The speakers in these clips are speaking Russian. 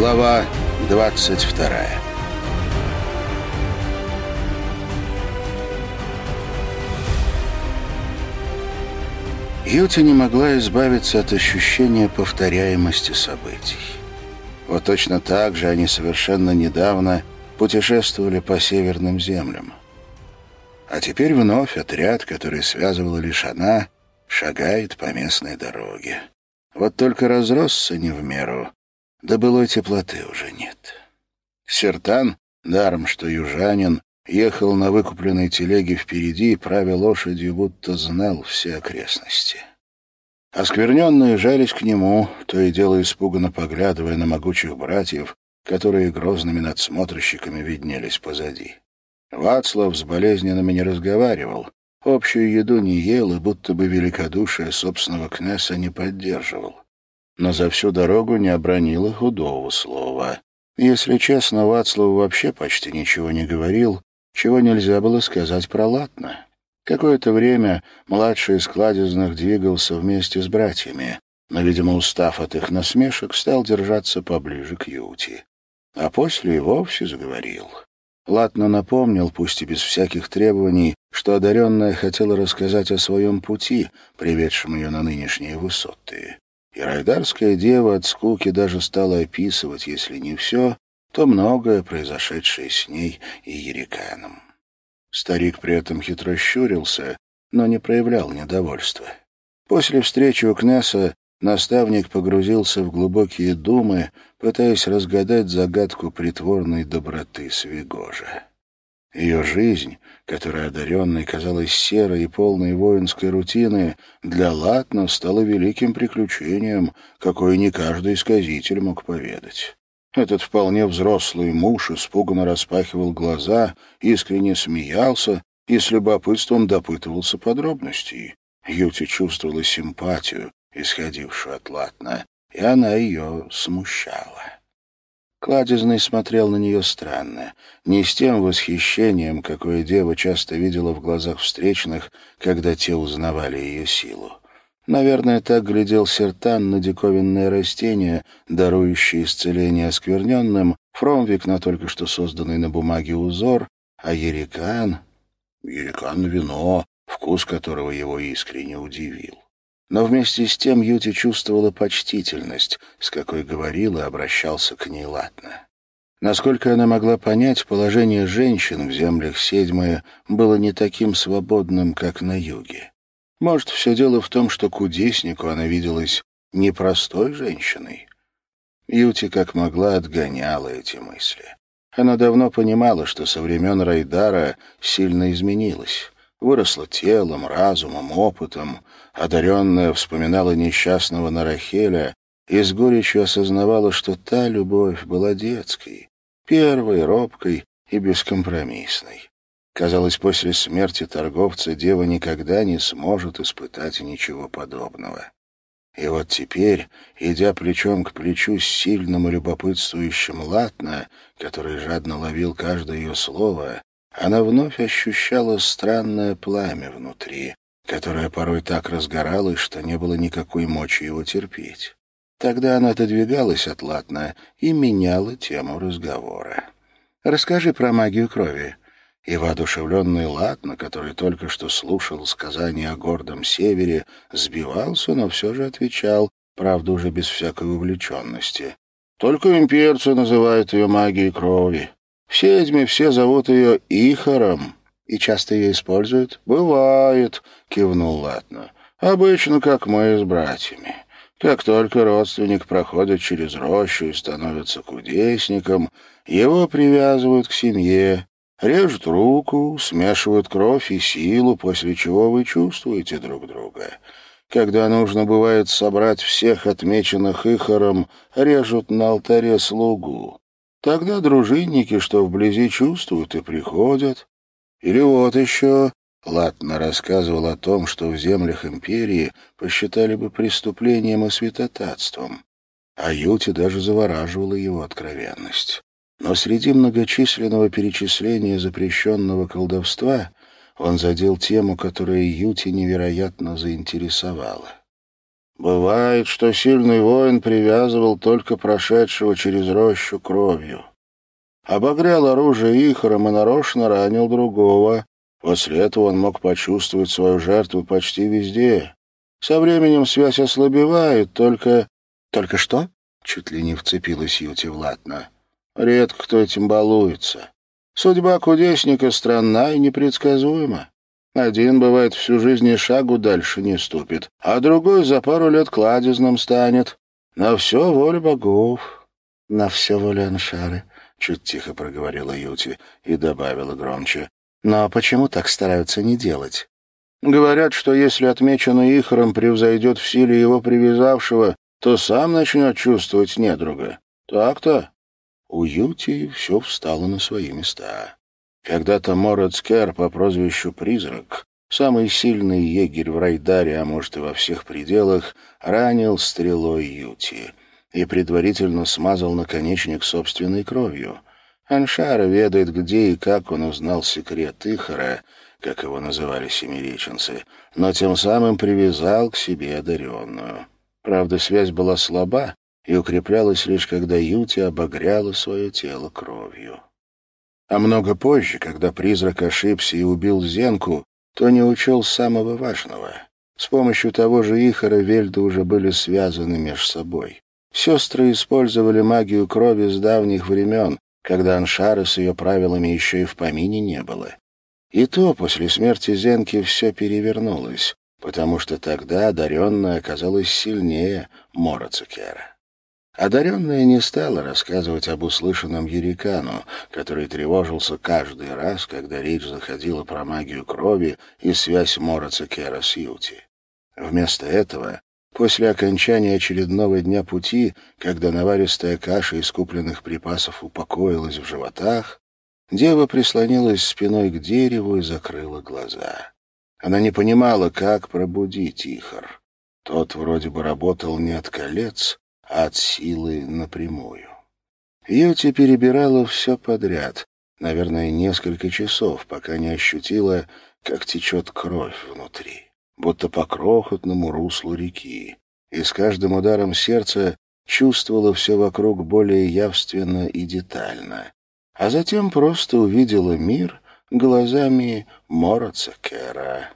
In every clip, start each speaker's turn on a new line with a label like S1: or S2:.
S1: Глава 22 Юти не могла избавиться от ощущения повторяемости событий. Вот точно так же они совершенно недавно путешествовали по северным землям. А теперь вновь отряд, который связывала лишь она, шагает по местной дороге. Вот только разросся не в меру, да былой теплоты уже нет. Сертан, даром что южанин, ехал на выкупленной телеге впереди, правя лошадью, будто знал все окрестности. Оскверненные жались к нему, то и дело испуганно поглядывая на могучих братьев, которые грозными надсмотрщиками виднелись позади. Вацлав с болезненными не разговаривал, общую еду не ел и будто бы великодушие собственного князя не поддерживал. Но за всю дорогу не обронил и худого слова. Если честно, Вацлав вообще почти ничего не говорил, чего нельзя было сказать про Латна. Какое-то время младший из кладезных двигался вместе с братьями, но, видимо, устав от их насмешек, стал держаться поближе к Юти. А после и вовсе заговорил. Латно напомнил, пусть и без всяких требований, что одаренная хотела рассказать о своем пути, приведшем ее на нынешние высоты. И райдарская дева от скуки даже стала описывать, если не все, то многое, произошедшее с ней и Ериканом. Старик при этом хитро щурился, но не проявлял недовольства. После встречи у Кнесса наставник погрузился в глубокие думы, пытаясь разгадать загадку притворной доброты Свигожа. Ее жизнь, которая одаренной казалась серой и полной воинской рутины, для Латна стала великим приключением, какое не каждый сказитель мог поведать. Этот вполне взрослый муж испуганно распахивал глаза, искренне смеялся и с любопытством допытывался подробностей. Юти чувствовала симпатию, исходившую от Латна, и она ее смущала. Кладезный смотрел на нее странно, не с тем восхищением, какое дева часто видела в глазах встречных, когда те узнавали ее силу. Наверное, так глядел Сертан на диковинное растение, дарующее исцеление оскверненным, Фромвик на только что созданный на бумаге узор, а Ерикан... Ерикан — вино, вкус которого его искренне удивил. Но вместе с тем Юти чувствовала почтительность, с какой говорил и обращался к ней Латна. Насколько она могла понять, положение женщин в землях Седьмые было не таким свободным, как на юге. Может, все дело в том, что кудеснику она виделась непростой женщиной. Юти как могла отгоняла эти мысли. Она давно понимала, что со времен Райдара сильно изменилась. Выросла телом, разумом, опытом. Одаренная вспоминала несчастного Нарахеля и с горечью осознавала, что та любовь была детской, первой, робкой и бескомпромиссной. Казалось, после смерти торговца дева никогда не сможет испытать ничего подобного. И вот теперь, идя плечом к плечу с сильным и любопытствующим Латна, который жадно ловил каждое ее слово, она вновь ощущала странное пламя внутри, которое порой так разгоралось, что не было никакой мочи его терпеть. Тогда она отодвигалась от Латна и меняла тему разговора. «Расскажи про магию крови и воодушевленный Латна, который только что слушал сказания о гордом севере, сбивался, но все же отвечал, правда, уже без всякой увлеченности. Только имперцы называют ее магией крови. В Седьме все зовут ее Ихором. И часто ее используют? «Бывает», — кивнул Латна. «Обычно, как мы с братьями». Как только родственник проходит через рощу и становится кудесником, его привязывают к семье, Режут руку, смешивают кровь и силу, после чего вы чувствуете друг друга. Когда нужно бывает собрать всех отмеченных Ихором, режут на алтаре слугу. Тогда дружинники, что вблизи чувствуют, и приходят. Или вот еще... Латно рассказывал о том, что в землях империи посчитали бы преступлением и святотатством. А Юти даже завораживала его откровенность. Но среди многочисленного перечисления запрещенного колдовства он задел тему, которая Юти невероятно заинтересовала. Бывает, что сильный воин привязывал только прошедшего через рощу кровью. Обогрел оружие ихором и нарочно ранил другого. После этого он мог почувствовать свою жертву почти везде. Со временем связь ослабевает, только...
S2: «Только что?»
S1: — чуть ли не вцепилась Юти в латно. «Редко кто этим балуется. Судьба кудесника странна и непредсказуема. Один, бывает, всю жизнь и шагу дальше не ступит, а другой за пару лет кладезным станет. На все воля богов.
S2: — На все воля Аншары, —
S1: чуть тихо проговорила Юти и добавила громче.
S2: — Но почему так стараются не делать?
S1: Говорят, что если отмеченный Ихором превзойдет в силе его привязавшего, то сам начнет чувствовать недруга. Так-то. У Юти все встало на свои места. Когда-то Морец Кер по прозвищу «Призрак», самый сильный егерь в Райдаре, а может и во всех пределах, ранил стрелой Юти и предварительно смазал наконечник собственной кровью. Аншара ведает, где и как он узнал секрет Ихара, как его называли семиреченцы, но тем самым привязал к себе одаренную. Правда, связь была слаба и укреплялась лишь когда Юти обогряла свое тело кровью. А много позже, когда призрак ошибся и убил Зенку, то не учел самого важного. С помощью того же Ихара Вельда уже были связаны между собой. Сестры использовали магию крови с давних времен, когда Аншары с ее правилами еще и в помине не было. И то после смерти Зенки все перевернулось, потому что тогда одаренная оказалась сильнее Мора Цукера. Одаренная не стала рассказывать об услышанном Ерикану, который тревожился каждый раз, когда речь заходила про магию крови и связь Мороца Кера с Юти. Вместо этого, после окончания очередного дня пути, когда наваристая каша из купленных припасов упокоилась в животах, дева прислонилась спиной к дереву и закрыла глаза. Она не понимала, как пробудить Ихар. Тот вроде бы работал не от колец, от силы напрямую. Юти перебирала все подряд, наверное, несколько часов, пока не ощутила, как течет кровь внутри, будто по крохотному руслу реки, и с каждым ударом сердца чувствовала все вокруг более явственно и детально, а затем просто увидела мир глазами Мороца Кера.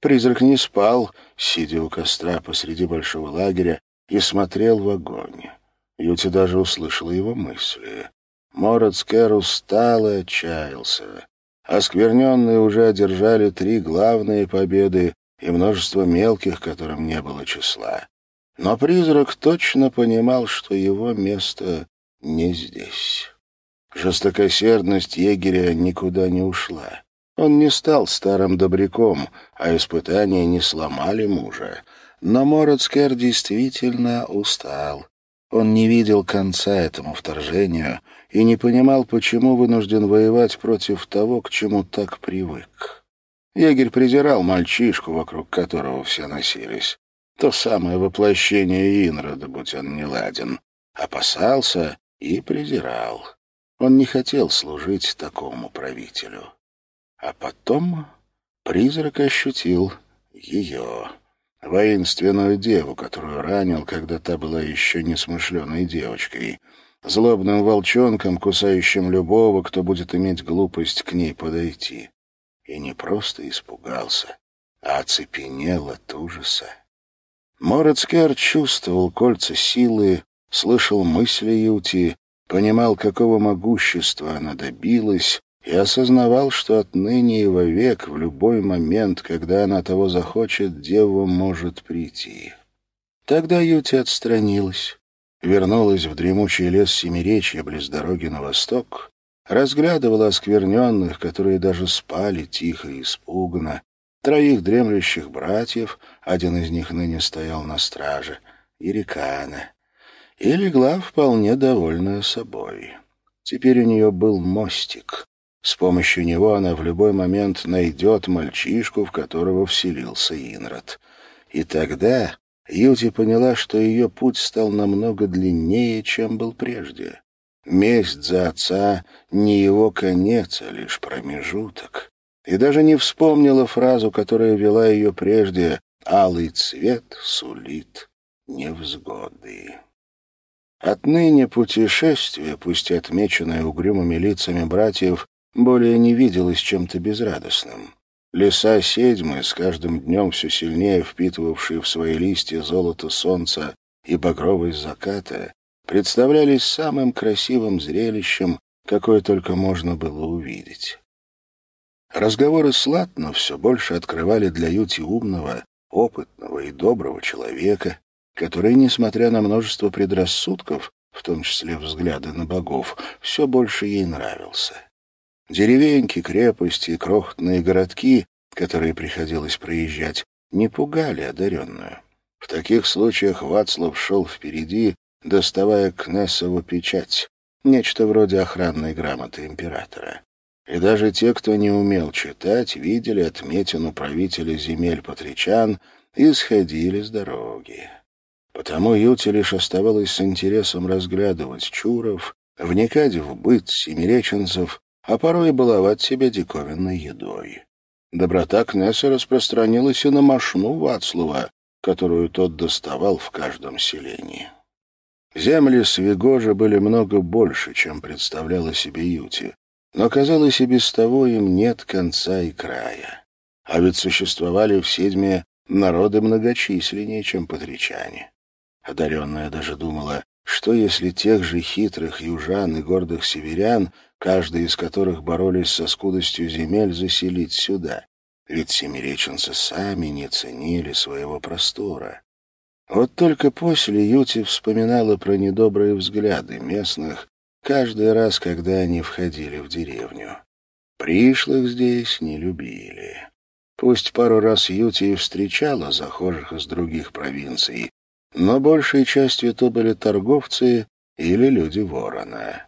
S1: Призрак не спал, сидя у костра посреди большого лагеря, и смотрел в огонь. Юти даже услышала его мысли. Морец Кэр устал и отчаялся. Оскверненные уже одержали три главные победы и множество мелких, которым не было числа. Но призрак точно понимал, что его место не здесь. Жестокосердность егеря никуда не ушла. Он не стал старым добряком, а испытания не сломали мужа. Но Мороцкер действительно устал. Он не видел конца этому вторжению и не понимал, почему вынужден воевать против того, к чему так привык. Егерь презирал мальчишку, вокруг которого все носились. То самое воплощение Инрода, будь он неладен. Опасался и презирал. Он не хотел служить такому правителю. А потом призрак ощутил ее воинственную деву, которую ранил, когда та была еще несмышленой девочкой, злобным волчонком, кусающим любого, кто будет иметь глупость к ней подойти. И не просто испугался, а оцепенел от ужаса. Морецкер чувствовал кольца силы, слышал мысли Юти, понимал, какого могущества она добилась, и осознавал, что отныне и вовек, в любой момент, когда она того захочет, дева может прийти. Тогда Юти отстранилась, вернулась в дремучий лес Семиречья близ дороги на восток, разглядывала оскверненных, которые даже спали тихо и испуганно, троих дремлющих братьев, один из них ныне стоял на страже, и Рекана, и легла вполне довольная собой. Теперь у нее был мостик, с помощью него она в любой момент найдет мальчишку, в которого вселился Инрод. И тогда Юти поняла, что ее путь стал намного длиннее, чем был прежде. Месть за отца не его конец, а лишь промежуток. И даже не вспомнила фразу, которая вела ее прежде «Алый цвет сулит невзгоды. Отныне путешествие, пусть и отмеченное угрюмыми лицами братьев, более не виделось чем-то безрадостным. Леса седьмы, с каждым днем все сильнее впитывавшие в свои листья золото солнца и багровость заката, представлялись самым красивым зрелищем, какое только можно было увидеть. Разговоры с Латно все больше открывали для Юти умного, опытного и доброго человека, который, несмотря на множество предрассудков, в том числе взгляды на богов, все больше ей нравился. Деревеньки, крепости и крохотные городки, которые приходилось проезжать, не пугали одаренную. В таких случаях Вацлав шел впереди, доставая Кнессову печать, нечто вроде охранной грамоты императора. И даже те, кто не умел читать, видели отметину правителя земель Патричан и сходили с дороги. Потому Юте лишь оставалось с интересом разглядывать чуров, вникать в быт семиреченцев, а порой баловать себя диковинной едой. Доброта Кнесса распространилась и на мошну Вацлава, которую тот доставал в каждом селении. Земли Свигожа были много больше, чем представляла себе Юти, но, казалось, и без того им нет конца и края. А ведь существовали в Седьме народы многочисленнее, чем патричане. Одаренная даже думала, что если тех же хитрых южан и гордых северян, каждый из которых боролись со скудостью земель, заселить сюда? Ведь семиреченцы сами не ценили своего простора. Вот только после Юти вспоминала про недобрые взгляды местных каждый раз, когда они входили в деревню. Пришлых здесь не любили. Пусть пару раз Юти и встречала захожих из других провинций, но большей частью то были торговцы или люди ворона.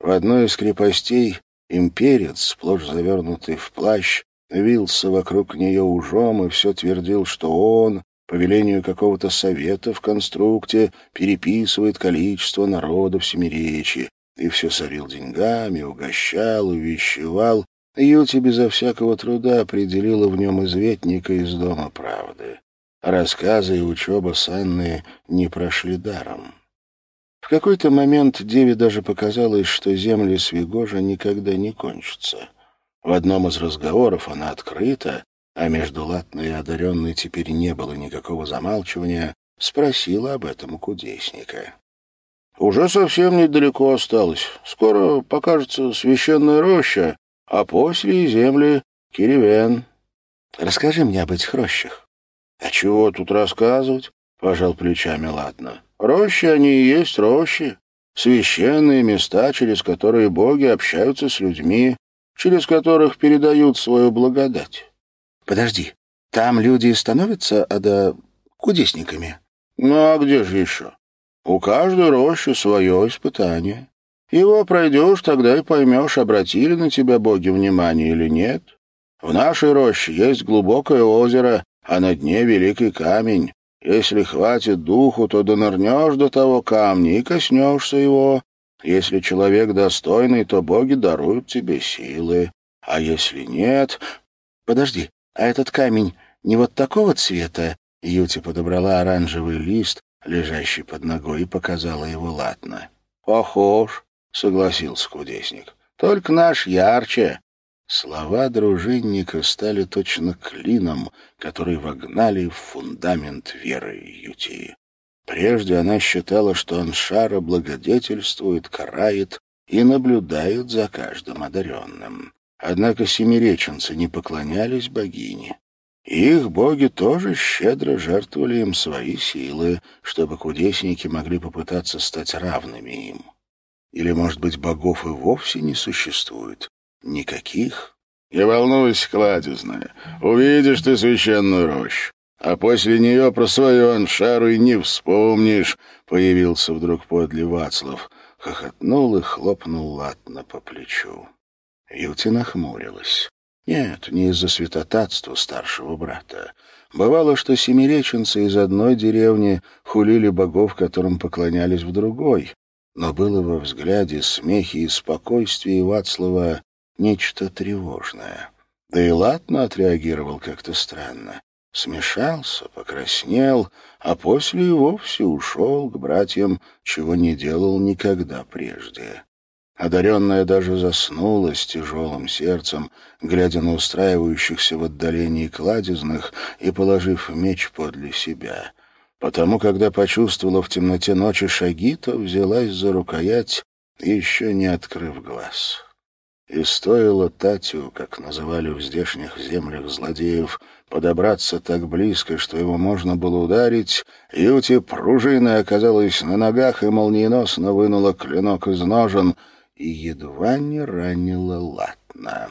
S1: В одной из крепостей имперец, сплошь завернутый в плащ, вился вокруг нее ужом и все твердил, что он, по велению какого-то совета в конструкте, переписывает количество народа в Семиречи, и все сорил деньгами, угощал, увещевал, Юти безо всякого труда определила в нем изветника из Дома правды. Рассказы и учеба с Анной не прошли даром. В какой-то момент Деве даже показалось, что земли Свигожа никогда не кончатся. В одном из разговоров она открыта, а между Латной и одаренной теперь не было никакого замалчивания, спросила об этом у кудесника. «Уже совсем недалеко осталось. Скоро покажется священная роща, а после земли Киривен». «Расскажи мне об этих рощах». — А чего тут рассказывать? — пожал плечами Ладно. — Рощи они и есть рощи. Священные места, через которые боги общаются с людьми, через которых передают свою благодать. — Подожди, там люди становятся, а да, кудесниками? — Ну, а где же еще? У каждой рощи свое испытание. Его пройдешь, тогда и поймешь, обратили на тебя боги внимание или нет. В нашей роще есть глубокое озеро, а на дне великий камень. Если хватит духу, то донырнешь до того камня и коснешься его. Если человек достойный, то боги даруют тебе силы. А если нет... Подожди, а этот камень не вот такого цвета? Юти подобрала оранжевый лист, лежащий под ногой, и показала его латно. «Похож», — согласился кудесник. «Только наш ярче. Слова дружинника стали точно клином, который вогнали в фундамент веры Ютии. Прежде она считала, что Аншара благодетельствует, карает и наблюдает за каждым одаренным. Однако семиреченцы не поклонялись богине. их боги тоже щедро жертвовали им свои силы, чтобы кудесники могли попытаться стать равными им. Или, может быть, богов и вовсе не существует, Никаких? Не волнуйся, кладезная. Увидишь ты священную рощу. А после нее про свою аншару и не вспомнишь, — появился вдруг подле Вацлав. Хохотнул и хлопнул латно по плечу. Юти нахмурилась. Нет, не из-за святотатства старшего брата. Бывало, что семиреченцы из одной деревни хулили богов, которым поклонялись в другой. Но было во взгляде, смехе и спокойствии Вацлава нечто тревожное. Да и Латно отреагировал как-то странно. смешался, покраснел, а после и вовсе ушел к братьям, чего не делал никогда прежде. Одаренная даже заснула с тяжелым сердцем, глядя на устраивающихся в отдалении кладезных и положив меч подле себя. Потому, когда почувствовала в темноте ночи шаги, то взялась за рукоять, еще не открыв глаз. И стоило Татю, как называли в здешних землях злодеев, подобраться так близко, что его можно было ударить, Юти пружиной оказалась на ногах и молниеносно вынула клинок из ножен — и едва не ранила латно.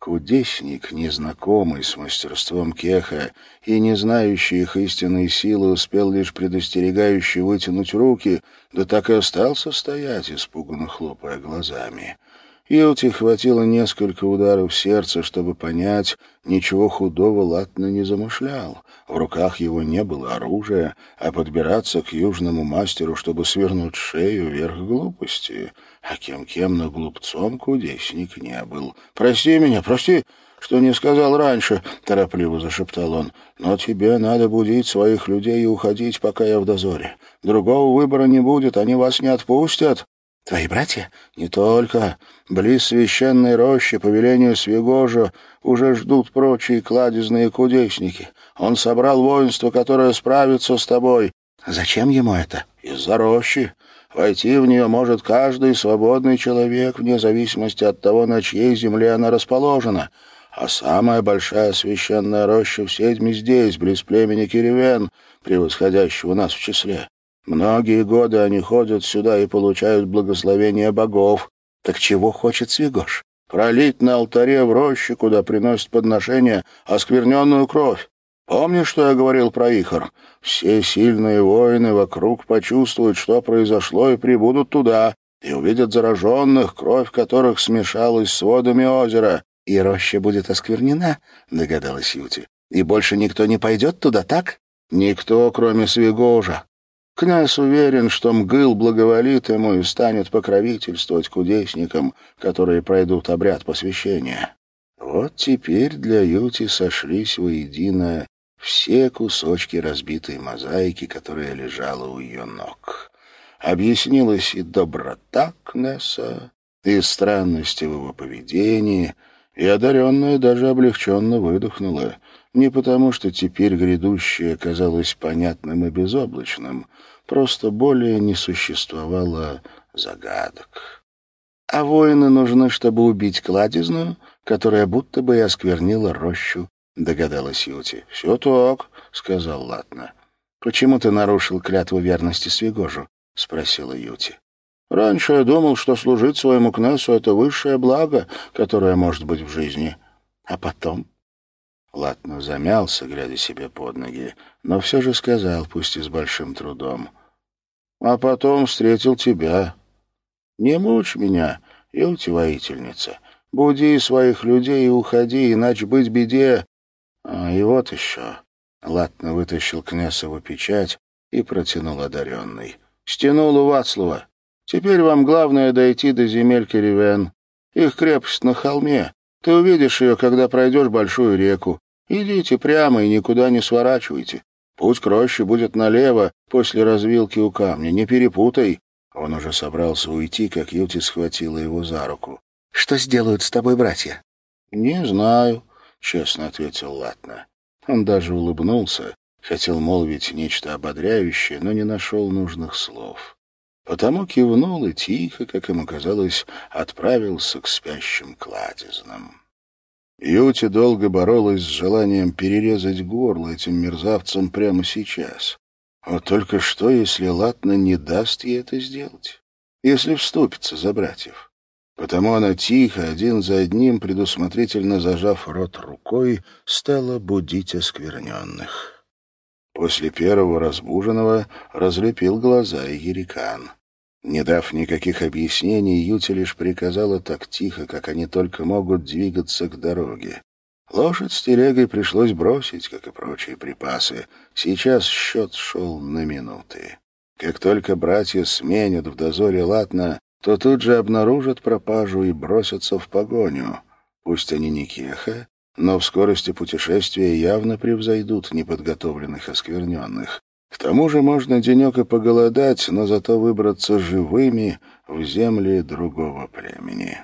S1: Кудесник, незнакомый с мастерством Кеха и не знающий их истинной силы, успел лишь предостерегающе вытянуть руки, да так и остался стоять, испуганно хлопая глазами. Илти хватило несколько ударов сердца, чтобы понять, ничего худого Латно не замышлял. В руках его не было оружия, а подбираться к южному мастеру, чтобы свернуть шею, вверх глупости. А кем-кем, но глупцом кудесник не был. «Прости меня, прости, что не сказал раньше», — торопливо зашептал он. «Но тебе надо будить своих людей и уходить, пока я в дозоре. Другого выбора не будет, они вас не отпустят». «Твои братья?» «Не только. Близ священной рощи, по велению Свегожа, уже ждут прочие кладезные кудесники. Он собрал воинство, которое справится с тобой». «Зачем ему это?» «Из-за рощи. Войти в нее может каждый свободный человек, вне зависимости от того, на чьей земле она расположена. А самая большая священная роща в Седьме здесь, близ племени Киревен, превосходящего нас в числе. Многие годы они ходят сюда и получают благословение богов. Так чего хочет Свигош? Пролить на алтаре в роще, куда приносят подношения, оскверненную кровь. Помнишь, что я говорил про Ихор? Все сильные воины вокруг почувствуют, что произошло, и прибудут туда, и увидят зараженных, кровь которых смешалась с водами озера. «И роща будет осквернена», — догадалась Юти. «И больше никто не пойдет туда, так?» «Никто, кроме Свигожа. Князь уверен, что Мгыл благоволит ему и станет покровительствовать кудесникам, которые пройдут обряд посвящения. Вот теперь для Юти сошлись воедино все кусочки разбитой мозаики, которая лежала у ее ног. Объяснилась и доброта Кнесса, и странности в его поведении, и одаренная даже облегченно выдохнула — не потому, что теперь грядущее казалось понятным и безоблачным, просто более не существовало загадок. А воины нужны, чтобы убить кладезную, которая будто бы и осквернила рощу, догадалась Юти. — Все так, — сказал Латна. — Почему ты нарушил клятву верности Свигожу? — спросила Юти. — Раньше я думал, что служить своему Кнессу — это высшее благо, которое может быть в жизни. А потом Латно замялся, глядя себе под ноги, но все же сказал, пусть и с большим трудом. «А потом встретил тебя. Не мучь меня, Илти воительница. Буди своих людей и уходи, иначе быть беде. А, и вот еще». Латно вытащил князеву печать и протянул одаренный. «Стянул у Вацлава. Теперь вам главное дойти до земель Керевен. Их крепость на холме. Ты увидишь ее, когда пройдешь большую реку. Идите прямо и никуда не сворачивайте. Путь к роще будет налево, после развилки у камня. Не перепутай». Он уже собрался уйти, как Юти схватила его за руку. «Что сделают с тобой братья?» «Не знаю», — честно ответил Латна. Он даже улыбнулся, хотел молвить нечто ободряющее, но не нашел нужных слов. Потому кивнул и тихо, как ему казалось, отправился к спящим кладезным. Юти долго боролась с желанием перерезать горло этим мерзавцам прямо сейчас. Вот только что, если Латна не даст ей это сделать? Если вступится за братьев? Потому она тихо, один за одним, предусмотрительно зажав рот рукой, стала будить оскверненных. После первого разбуженного разлепил глаза Ерикан. Не дав никаких объяснений, Юти лишь приказала так тихо, как они только могут двигаться к дороге. Лошадь с телегой пришлось бросить, как и прочие припасы. Сейчас счет шел на минуты. Как только братья сменят в дозоре латно, то тут же обнаружат пропажу и бросятся в погоню. Пусть они не кеха, но в скорости путешествия явно превзойдут неподготовленных оскверненных. К тому же можно денек и поголодать, но зато выбраться живыми в земли другого племени.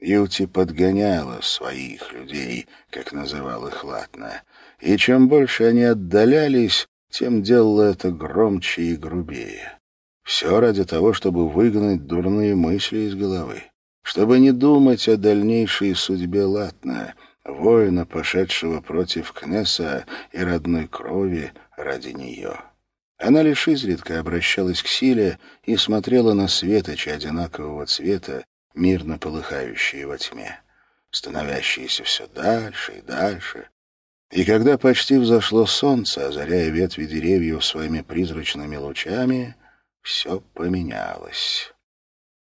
S1: Юти подгоняла своих людей, как называл их Латна, и чем больше они отдалялись, тем делала это громче и грубее. Все ради того, чтобы выгнать дурные мысли из головы, чтобы не думать о дальнейшей судьбе Латна, воина, пошедшего против Кнесса и родной крови ради нее. Она лишь изредка обращалась к силе и смотрела на светочи одинакового цвета, мирно полыхающие во тьме, становящиеся все дальше и дальше. И когда почти взошло солнце, озаряя ветви деревьев своими призрачными лучами, все поменялось.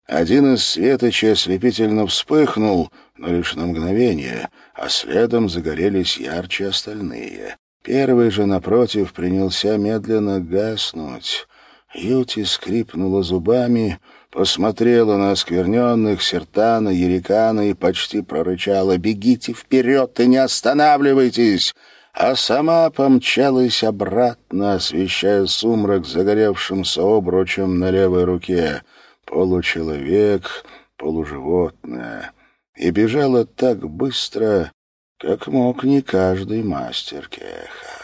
S1: Один из светочей ослепительно вспыхнул, но лишь на мгновение, а следом загорелись ярче остальные. Первый же, напротив, принялся медленно гаснуть. Юти скрипнула зубами, посмотрела на оскверненных Сертана, Ерикана и почти прорычала «Бегите вперед и не останавливайтесь!» а сама помчалась обратно, освещая сумрак загоревшимся обручем на левой руке. Получеловек, полуживотное. И бежала так быстро, как мог не каждый мастер Кеха.